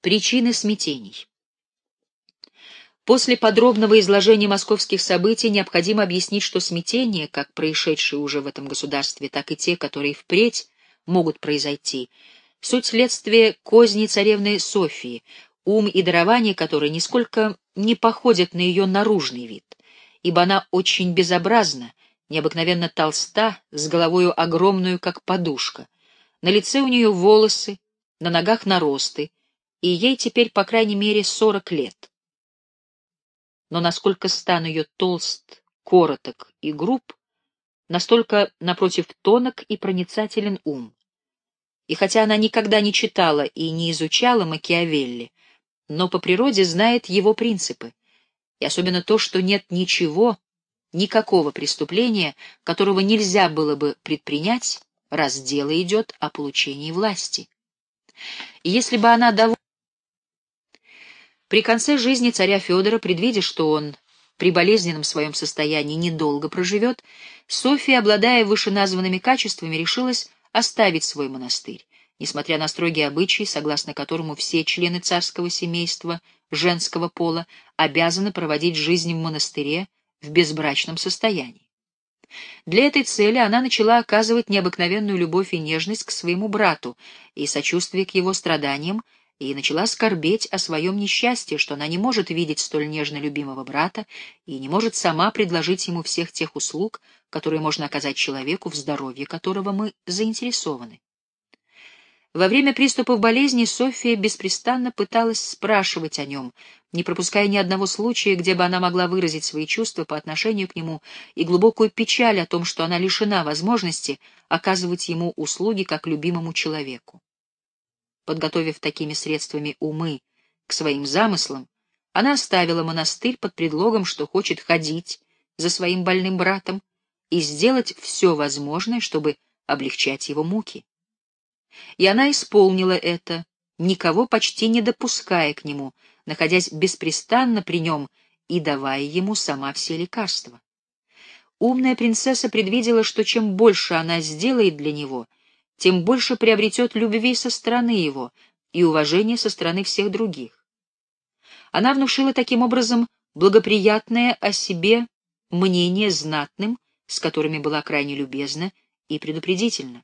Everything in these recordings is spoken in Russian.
Причины смятений. После подробного изложения московских событий необходимо объяснить, что смятения, как происшедшие уже в этом государстве, так и те, которые впредь могут произойти, суть следствия козни царевны Софии, ум и дарование которой нисколько не походят на ее наружный вид, ибо она очень безобразна, необыкновенно толста, с головою огромную, как подушка. На лице у нее волосы, на ногах наросты, и ей теперь, по крайней мере, сорок лет. Но насколько стан ее толст, короток и груб, настолько, напротив, тонок и проницателен ум. И хотя она никогда не читала и не изучала Макиавелли, но по природе знает его принципы, и особенно то, что нет ничего, никакого преступления, которого нельзя было бы предпринять, раз дело идет о получении власти. И если бы она довольна при конце жизни царя Федора, предвидя, что он при болезненном своем состоянии недолго проживет, Софья, обладая вышеназванными качествами, решилась оставить свой монастырь, несмотря на строгие обычаи, согласно которому все члены царского семейства женского пола обязаны проводить жизнь в монастыре в безбрачном состоянии. Для этой цели она начала оказывать необыкновенную любовь и нежность к своему брату и сочувствие к его страданиям, и начала скорбеть о своем несчастье, что она не может видеть столь нежно любимого брата и не может сама предложить ему всех тех услуг, которые можно оказать человеку, в здоровье которого мы заинтересованы. Во время приступов болезни София беспрестанно пыталась спрашивать о нем, не пропуская ни одного случая, где бы она могла выразить свои чувства по отношению к нему и глубокую печаль о том, что она лишена возможности оказывать ему услуги как любимому человеку. Подготовив такими средствами умы к своим замыслам, она оставила монастырь под предлогом, что хочет ходить за своим больным братом и сделать все возможное, чтобы облегчать его муки. И она исполнила это, никого почти не допуская к нему, находясь беспрестанно при нем и давая ему сама все лекарства. Умная принцесса предвидела, что чем больше она сделает для него — тем больше приобретет любви со стороны его и уважения со стороны всех других. Она внушила таким образом благоприятное о себе мнение знатным, с которыми была крайне любезна и предупредительна,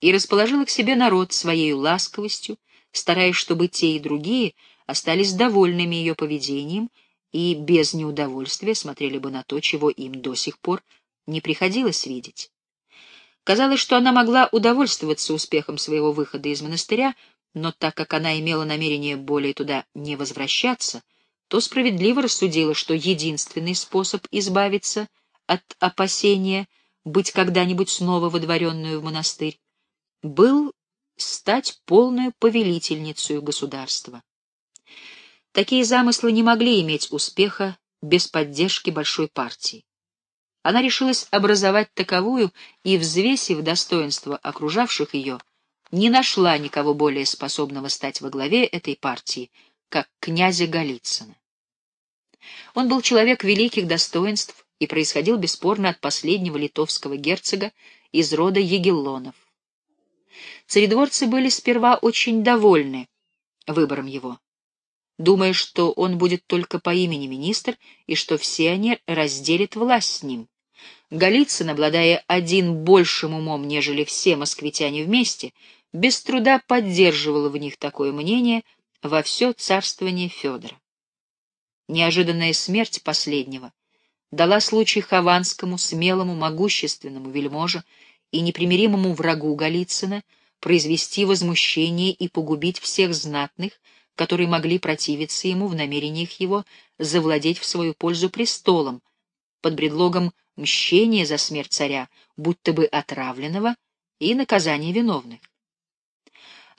и расположила к себе народ своей ласковостью, стараясь, чтобы те и другие остались довольными ее поведением и без неудовольствия смотрели бы на то, чего им до сих пор не приходилось видеть. Казалось, что она могла удовольствоваться успехом своего выхода из монастыря, но так как она имела намерение более туда не возвращаться, то справедливо рассудила, что единственный способ избавиться от опасения быть когда-нибудь снова водворенную в монастырь был стать полной повелительницей государства. Такие замыслы не могли иметь успеха без поддержки большой партии. Она решилась образовать таковую и, взвесив достоинство окружавших ее, не нашла никого более способного стать во главе этой партии, как князя Голицына. Он был человек великих достоинств и происходил бесспорно от последнего литовского герцога из рода Егеллонов. Царедворцы были сперва очень довольны выбором его, думая, что он будет только по имени министр и что все они разделят власть с ним. Голицын, обладая один большим умом, нежели все москвитяне вместе, без труда поддерживал в них такое мнение во все царствование Федора. Неожиданная смерть последнего дала случай Хованскому, смелому, могущественному вельможе и непримиримому врагу Голицына произвести возмущение и погубить всех знатных, которые могли противиться ему в намерениях его завладеть в свою пользу престолом, под предлогом мщения за смерть царя, будто бы отравленного, и наказания виновных.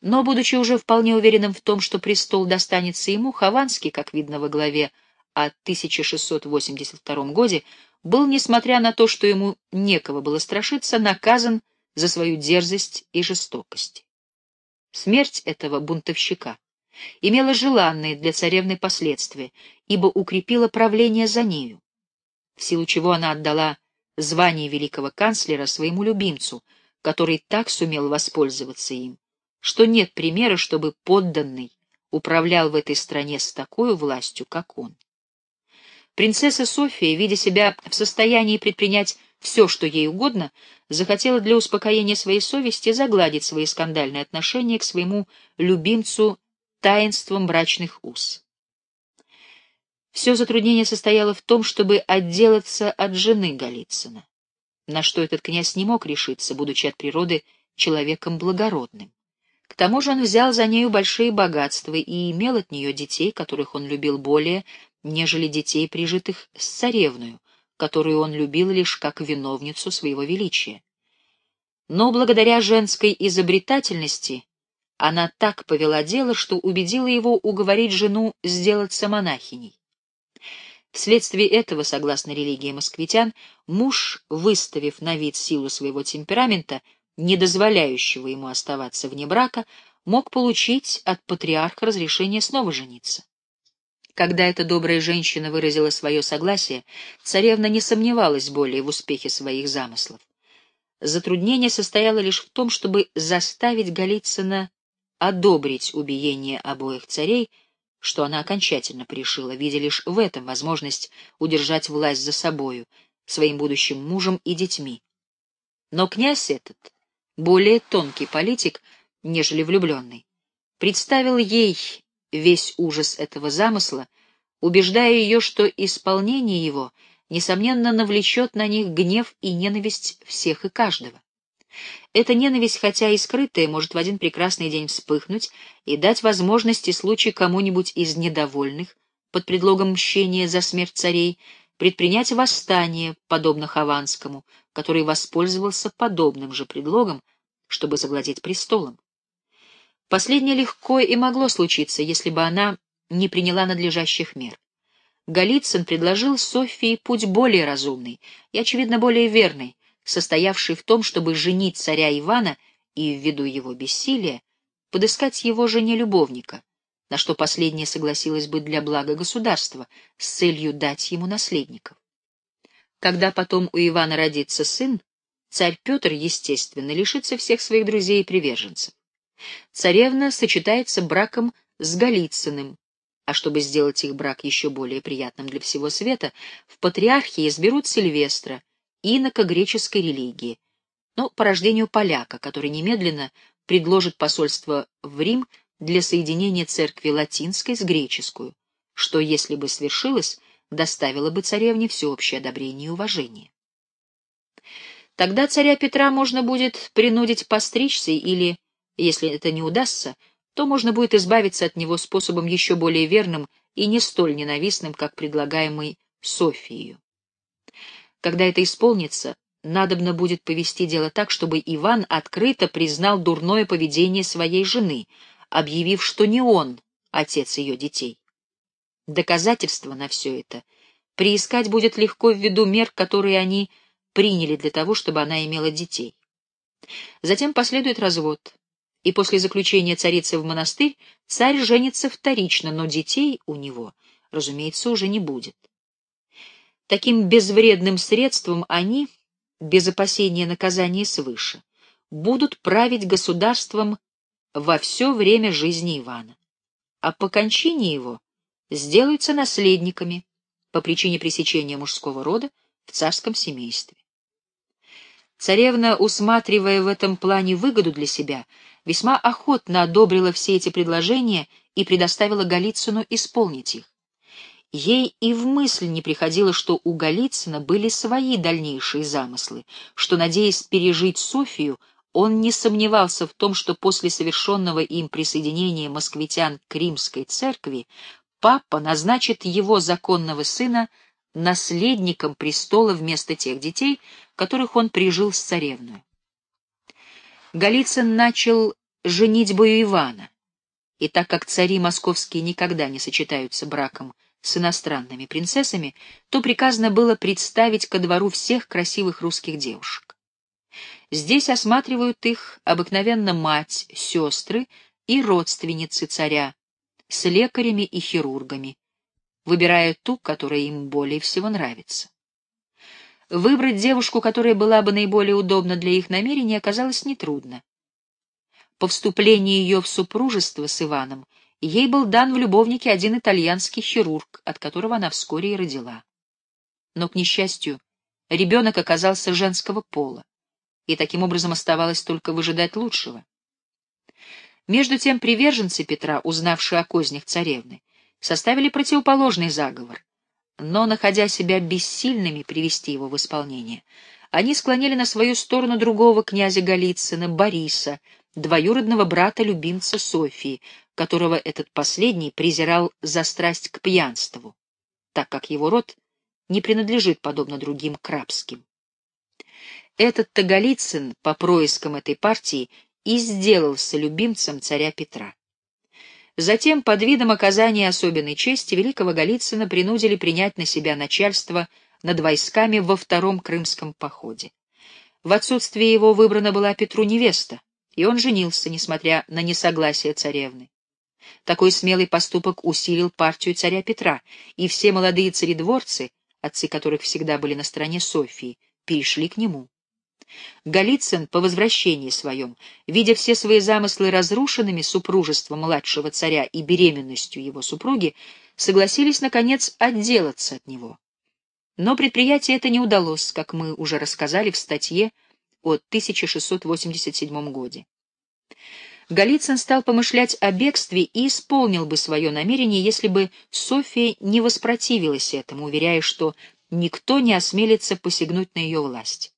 Но, будучи уже вполне уверенным в том, что престол достанется ему, Хованский, как видно во главе о 1682 годе, был, несмотря на то, что ему некого было страшиться, наказан за свою дерзость и жестокость. Смерть этого бунтовщика имела желанные для царевны последствия, ибо укрепила правление за нею в силу чего она отдала звание великого канцлера своему любимцу, который так сумел воспользоваться им, что нет примера, чтобы подданный управлял в этой стране с такой властью, как он. Принцесса София, видя себя в состоянии предпринять все, что ей угодно, захотела для успокоения своей совести загладить свои скандальные отношения к своему любимцу таинством брачных уз. Все затруднение состояло в том, чтобы отделаться от жены Голицына, на что этот князь не мог решиться, будучи от природы человеком благородным. К тому же он взял за нею большие богатства и имел от нее детей, которых он любил более, нежели детей, прижитых с царевною, которую он любил лишь как виновницу своего величия. Но благодаря женской изобретательности она так повела дело, что убедила его уговорить жену сделаться монахиней. Вследствие этого, согласно религии москвитян, муж, выставив на вид силу своего темперамента, не дозволяющего ему оставаться вне брака, мог получить от патриарха разрешение снова жениться. Когда эта добрая женщина выразила свое согласие, царевна не сомневалась более в успехе своих замыслов. Затруднение состояло лишь в том, чтобы заставить Голицына одобрить убиение обоих царей, что она окончательно пришила, видя лишь в этом возможность удержать власть за собою, своим будущим мужем и детьми. Но князь этот, более тонкий политик, нежели влюбленный, представил ей весь ужас этого замысла, убеждая ее, что исполнение его, несомненно, навлечет на них гнев и ненависть всех и каждого. Эта ненависть, хотя и скрытая, может в один прекрасный день вспыхнуть и дать возможность и случай кому-нибудь из недовольных, под предлогом мщения за смерть царей, предпринять восстание, подобно Хованскому, который воспользовался подобным же предлогом, чтобы завладеть престолом. Последнее легко и могло случиться, если бы она не приняла надлежащих мер. Голицын предложил Софии путь более разумный и, очевидно, более верный, состоявший в том, чтобы женить царя Ивана и, ввиду его бессилия, подыскать его жене любовника, на что последняя согласилась бы для блага государства с целью дать ему наследников. Когда потом у Ивана родится сын, царь Петр, естественно, лишится всех своих друзей и приверженцев. Царевна сочетается браком с Голицыным, а чтобы сделать их брак еще более приятным для всего света, в патриархии изберут Сильвестра, инока греческой религии, но по рождению поляка, который немедленно предложит посольство в Рим для соединения церкви латинской с греческую, что, если бы свершилось, доставило бы царевне всеобщее одобрение и уважение. Тогда царя Петра можно будет принудить постричься или, если это не удастся, то можно будет избавиться от него способом еще более верным и не столь ненавистным, как предлагаемый Софией. Когда это исполнится, надобно будет повести дело так, чтобы Иван открыто признал дурное поведение своей жены, объявив, что не он отец ее детей. Доказательства на все это приискать будет легко ввиду мер, которые они приняли для того, чтобы она имела детей. Затем последует развод, и после заключения царицы в монастырь царь женится вторично, но детей у него, разумеется, уже не будет. Таким безвредным средством они, без опасения наказания свыше, будут править государством во все время жизни Ивана, а по кончине его сделаются наследниками по причине пресечения мужского рода в царском семействе. Царевна, усматривая в этом плане выгоду для себя, весьма охотно одобрила все эти предложения и предоставила Голицыну исполнить их. Ей и в мысль не приходило, что у Голицына были свои дальнейшие замыслы, что, надеясь пережить Софию, он не сомневался в том, что после совершенного им присоединения москвитян к римской церкви папа назначит его законного сына наследником престола вместо тех детей, которых он прижил с царевной. Голицын начал женитьбу Ивана, и так как цари московские никогда не сочетаются браком с иностранными принцессами, то приказано было представить ко двору всех красивых русских девушек. Здесь осматривают их обыкновенно мать, сестры и родственницы царя с лекарями и хирургами, выбирая ту, которая им более всего нравится. Выбрать девушку, которая была бы наиболее удобна для их намерений, оказалось нетрудно. По вступлении ее в супружество с Иваном ей был дан в любовнике один итальянский хирург, от которого она вскоре и родила. Но, к несчастью, ребенок оказался женского пола, и таким образом оставалось только выжидать лучшего. Между тем приверженцы Петра, узнавшие о кознях царевны, составили противоположный заговор, но, находя себя бессильными привести его в исполнение, они склонили на свою сторону другого князя Голицына, Бориса, двоюродного брата-любимца Софии, которого этот последний презирал за страсть к пьянству, так как его род не принадлежит, подобно другим, крабским. Этот-то Голицын по проискам этой партии и сделался любимцем царя Петра. Затем, под видом оказания особенной чести, великого Голицына принудили принять на себя начальство над войсками во втором крымском походе. В отсутствие его выбрана была Петру невеста, и он женился, несмотря на несогласие царевны. Такой смелый поступок усилил партию царя Петра, и все молодые царедворцы, отцы которых всегда были на стороне Софии, перешли к нему. Голицын по возвращении своем, видя все свои замыслы разрушенными супружеством младшего царя и беременностью его супруги, согласились, наконец, отделаться от него. Но предприятие это не удалось, как мы уже рассказали в статье от 1687 годе. Голицын стал помышлять о бегстве и исполнил бы свое намерение, если бы София не воспротивилась этому, уверяя, что никто не осмелится посягнуть на ее власть.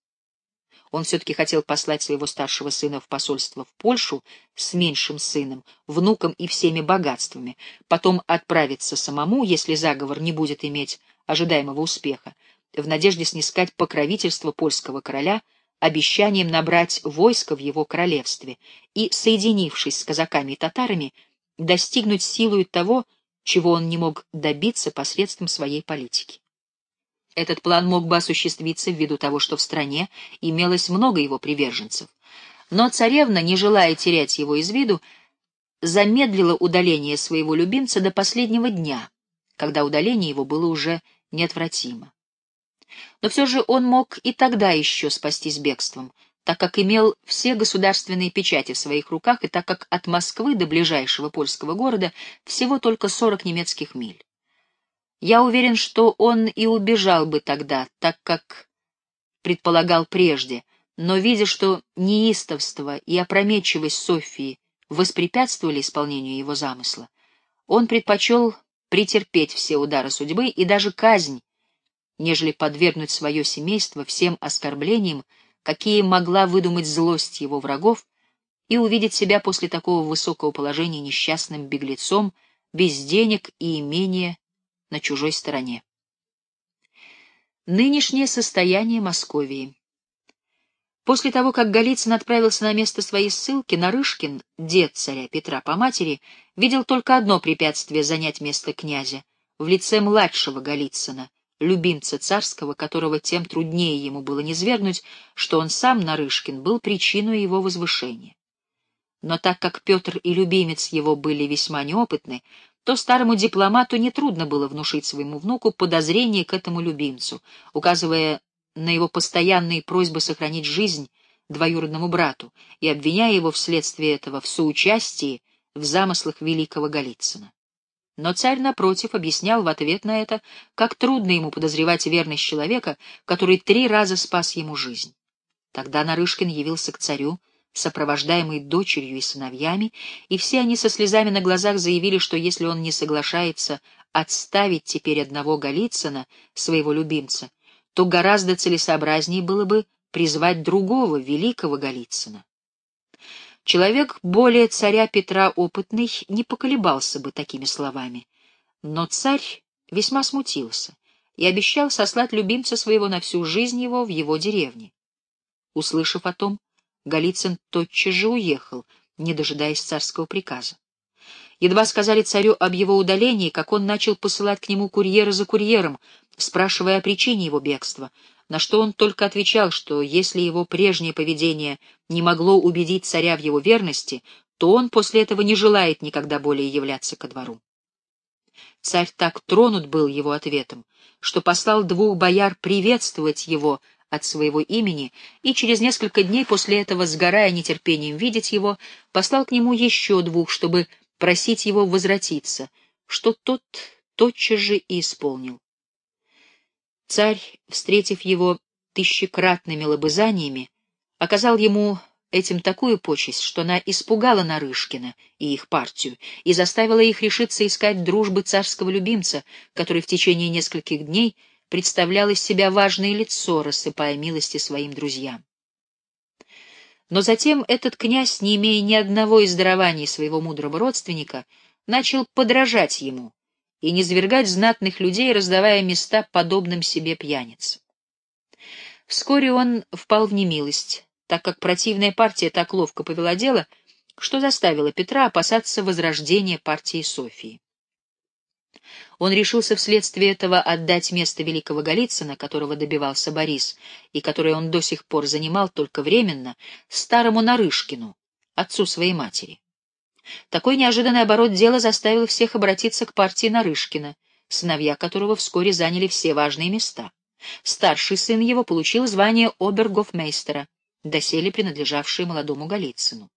Он все-таки хотел послать своего старшего сына в посольство в Польшу с меньшим сыном, внуком и всеми богатствами, потом отправиться самому, если заговор не будет иметь ожидаемого успеха, в надежде снискать покровительство польского короля обещанием набрать войско в его королевстве и, соединившись с казаками и татарами, достигнуть силою того, чего он не мог добиться посредством своей политики. Этот план мог бы осуществиться ввиду того, что в стране имелось много его приверженцев. Но царевна, не желая терять его из виду, замедлила удаление своего любимца до последнего дня, когда удаление его было уже неотвратимо. Но все же он мог и тогда еще спастись бегством, так как имел все государственные печати в своих руках и так как от Москвы до ближайшего польского города всего только сорок немецких миль. Я уверен, что он и убежал бы тогда, так как предполагал прежде, но, видя, что неистовство и опрометчивость Софии воспрепятствовали исполнению его замысла, он предпочел претерпеть все удары судьбы и даже казнь, нежели подвергнуть свое семейство всем оскорблениям, какие могла выдумать злость его врагов, и увидеть себя после такого высокого положения несчастным беглецом, без денег и имения, на чужой стороне. Нынешнее состояние Московии. После того, как Голицын отправился на место своей ссылки, Нарышкин, дед царя Петра по матери, видел только одно препятствие занять место князя в лице младшего Голицына, любимца царского, которого тем труднее ему было низвергнуть, что он сам, Нарышкин, был причиной его возвышения. Но так как Петр и любимец его были весьма неопытны, то старому дипломату нетрудно было внушить своему внуку подозрение к этому любимцу, указывая на его постоянные просьбы сохранить жизнь двоюродному брату и обвиняя его вследствие этого в соучастии в замыслах великого Голицына. Но царь, напротив, объяснял в ответ на это, как трудно ему подозревать верность человека, который три раза спас ему жизнь. Тогда Нарышкин явился к царю, сопровождаемый дочерью и сыновьями, и все они со слезами на глазах заявили, что если он не соглашается отставить теперь одного Голицына, своего любимца, то гораздо целесообразнее было бы призвать другого, великого Голицына. Человек более царя Петра опытный не поколебался бы такими словами, но царь весьма смутился и обещал сослать любимца своего на всю жизнь его в его деревне. Услышав о том, Голицын тотчас же уехал, не дожидаясь царского приказа. Едва сказали царю об его удалении, как он начал посылать к нему курьера за курьером, спрашивая о причине его бегства, на что он только отвечал, что если его прежнее поведение не могло убедить царя в его верности, то он после этого не желает никогда более являться ко двору. Царь так тронут был его ответом, что послал двух бояр приветствовать его от своего имени, и через несколько дней после этого, сгорая нетерпением видеть его, послал к нему еще двух, чтобы просить его возвратиться, что тот тотчас же и исполнил. Царь, встретив его тысячекратными лобызаниями, оказал ему этим такую почесть, что она испугала Нарышкина и их партию и заставила их решиться искать дружбы царского любимца, который в течение нескольких дней представлял из себя важное лицо, рассыпая милости своим друзьям. Но затем этот князь, не имея ни одного из дарований своего мудрого родственника, начал подражать ему и низвергать знатных людей, раздавая места подобным себе пьяницам. Вскоре он впал в немилость, так как противная партия так ловко повела дело, что заставило Петра опасаться возрождения партии Софии. Он решился вследствие этого отдать место великого Голицына, которого добивался Борис, и которое он до сих пор занимал только временно, старому Нарышкину, отцу своей матери. Такой неожиданный оборот дела заставил всех обратиться к партии Нарышкина, сыновья которого вскоре заняли все важные места. Старший сын его получил звание обергофмейстера, доселе принадлежавшее молодому Голицыну.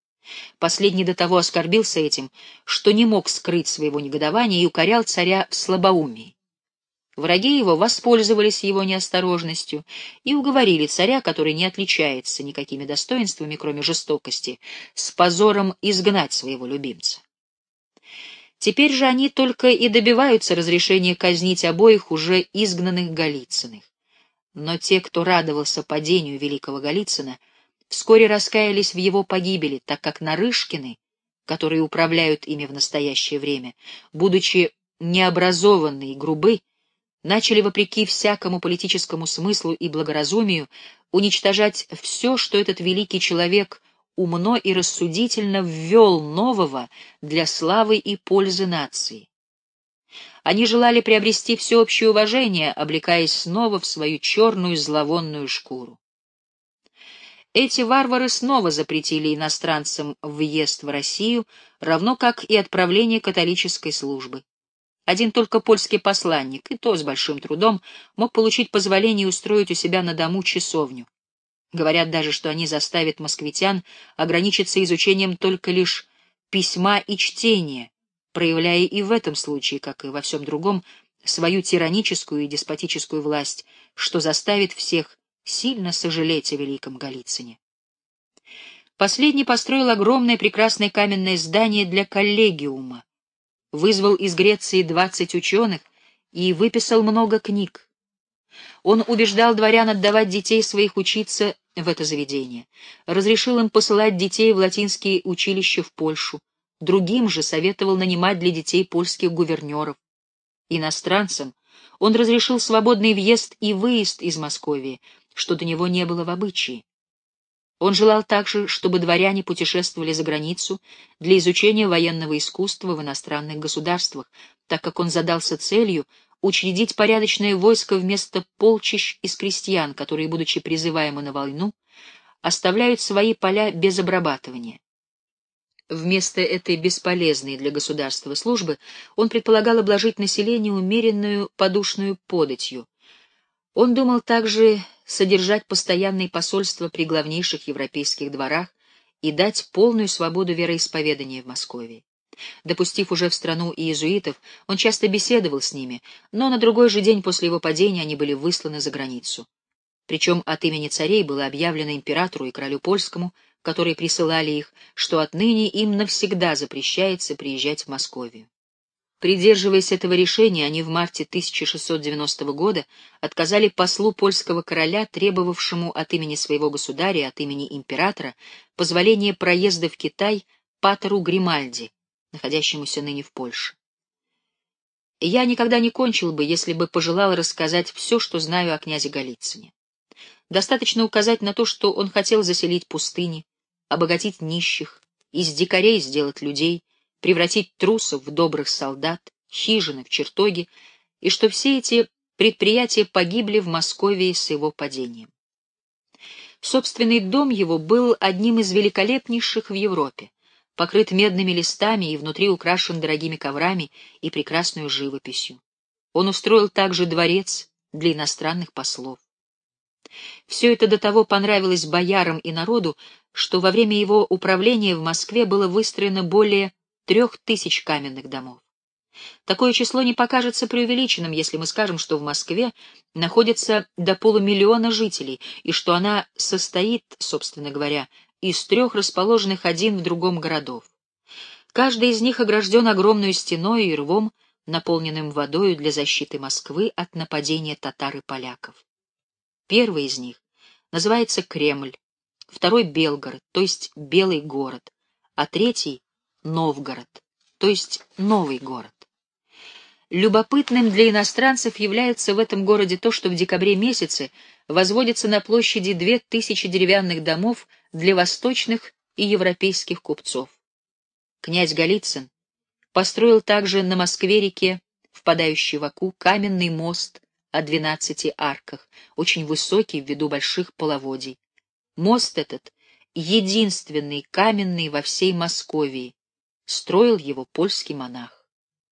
Последний до того оскорбился этим, что не мог скрыть своего негодования и укорял царя в слабоумии. Враги его воспользовались его неосторожностью и уговорили царя, который не отличается никакими достоинствами, кроме жестокости, с позором изгнать своего любимца. Теперь же они только и добиваются разрешения казнить обоих уже изгнанных Голицыных. Но те, кто радовался падению великого Голицына, вскоре раскаялись в его погибели, так как Нарышкины, которые управляют ими в настоящее время, будучи необразованны и грубы, начали, вопреки всякому политическому смыслу и благоразумию, уничтожать все, что этот великий человек умно и рассудительно ввел нового для славы и пользы нации. Они желали приобрести всеобщее уважение, облекаясь снова в свою черную зловонную шкуру. Эти варвары снова запретили иностранцам въезд в Россию, равно как и отправление католической службы. Один только польский посланник, и то с большим трудом, мог получить позволение устроить у себя на дому часовню. Говорят даже, что они заставят москвитян ограничиться изучением только лишь письма и чтения, проявляя и в этом случае, как и во всем другом, свою тираническую и деспотическую власть, что заставит всех сильно сожалеть о великом Голицыне. Последний построил огромное прекрасное каменное здание для коллегиума, вызвал из Греции двадцать ученых и выписал много книг. Он убеждал дворян отдавать детей своих учиться в это заведение, разрешил им посылать детей в латинские училища в Польшу, другим же советовал нанимать для детей польских гувернеров. Иностранцам он разрешил свободный въезд и выезд из Московии, что до него не было в обычае. Он желал также, чтобы дворяне путешествовали за границу для изучения военного искусства в иностранных государствах, так как он задался целью учредить порядочное войско вместо полчищ из крестьян, которые, будучи призываемы на войну, оставляют свои поля без обрабатывания. Вместо этой бесполезной для государства службы он предполагал обложить население умеренную подушную податью. Он думал также содержать постоянные посольства при главнейших европейских дворах и дать полную свободу вероисповедания в Москве. Допустив уже в страну иезуитов, он часто беседовал с ними, но на другой же день после его падения они были высланы за границу. Причем от имени царей было объявлено императору и королю польскому, которые присылали их, что отныне им навсегда запрещается приезжать в Московию. Придерживаясь этого решения, они в марте 1690 года отказали послу польского короля, требовавшему от имени своего государя и от имени императора позволения проезда в Китай Патеру Гримальди, находящемуся ныне в Польше. Я никогда не кончил бы, если бы пожелал рассказать все, что знаю о князе Голицыне. Достаточно указать на то, что он хотел заселить пустыни, обогатить нищих, из дикарей сделать людей — превратить трусов в добрых солдат, хижины в чертоги, и что все эти предприятия погибли в Москве с его падением. Собственный дом его был одним из великолепнейших в Европе, покрыт медными листами и внутри украшен дорогими коврами и прекрасной живописью. Он устроил также дворец для иностранных послов. Все это до того понравилось боярам и народу, что во время его управления в Москве было выстроено более трех тысяч каменных домов. Такое число не покажется преувеличенным, если мы скажем, что в Москве находится до полумиллиона жителей, и что она состоит, собственно говоря, из трех расположенных один в другом городов. Каждый из них огражден огромной стеной и рвом, наполненным водою для защиты Москвы от нападения татар и поляков. Первый из них называется Кремль, второй — Белгород, то есть Белый город, а третий — Новгород, то есть Новый город. Любопытным для иностранцев является в этом городе то, что в декабре месяце возводится на площади две тысячи деревянных домов для восточных и европейских купцов. Князь Голицын построил также на Москве-реке, впадающей в Аку, каменный мост о двенадцати арках, очень высокий ввиду больших половодий. Мост этот — единственный каменный во всей Московии. Строил его польский монах.